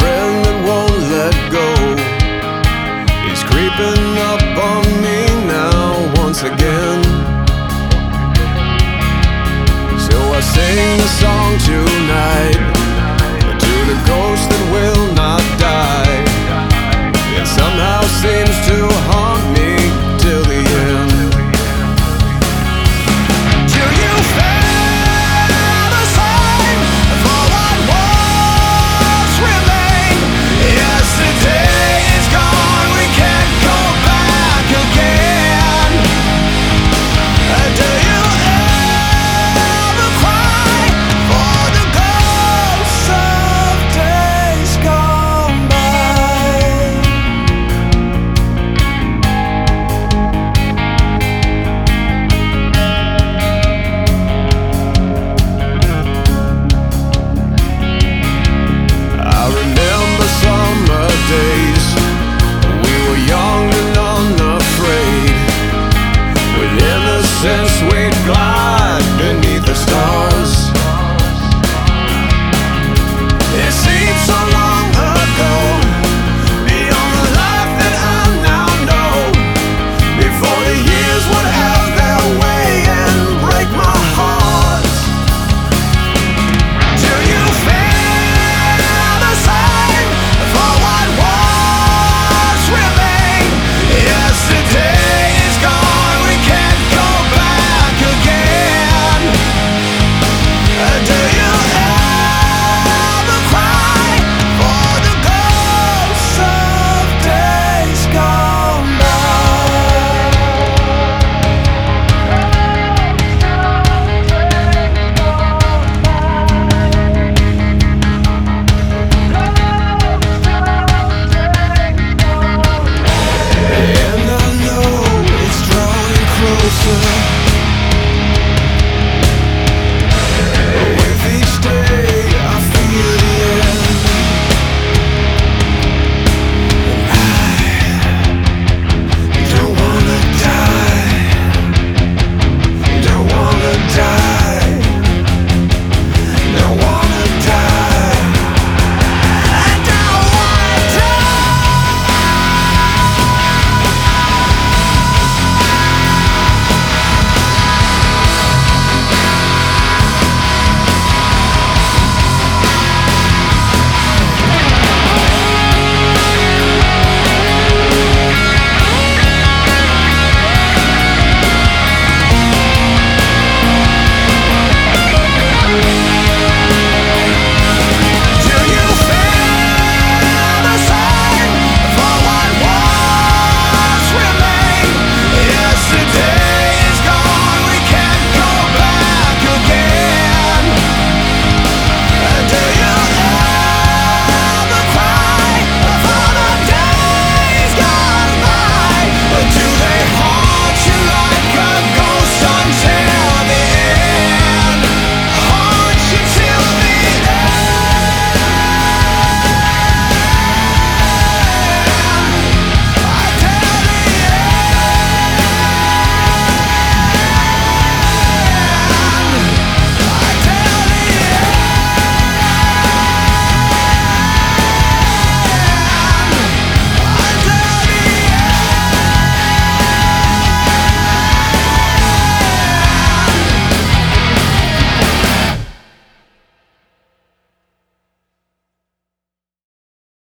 friend that won't let go He's creeping up on me now once again. So I sing the song. since we've gone.